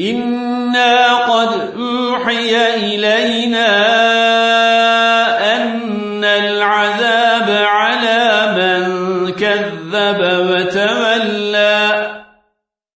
إنا قد أوحي إلينا أن العذاب على من كذب وتولى